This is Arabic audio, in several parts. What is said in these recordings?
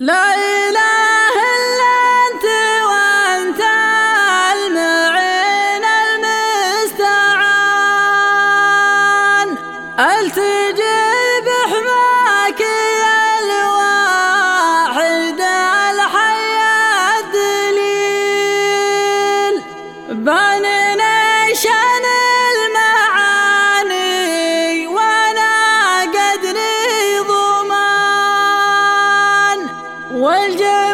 لا إله إلا أنت وأنت المعين المستعان. التجي Dieu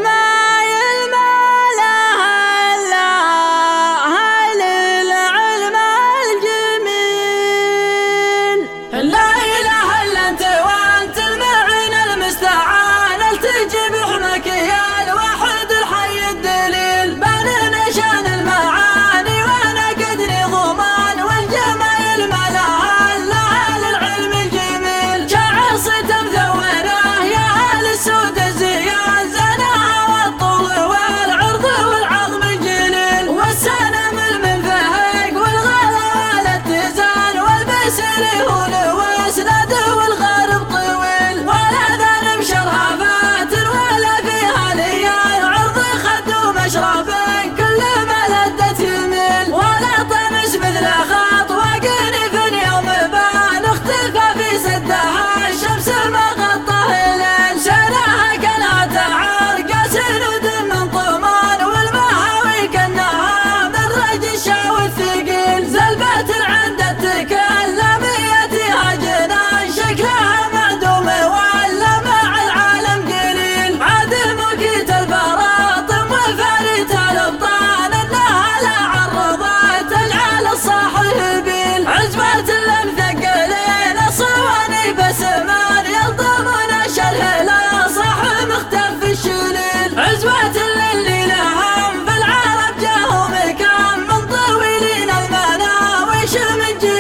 Challenge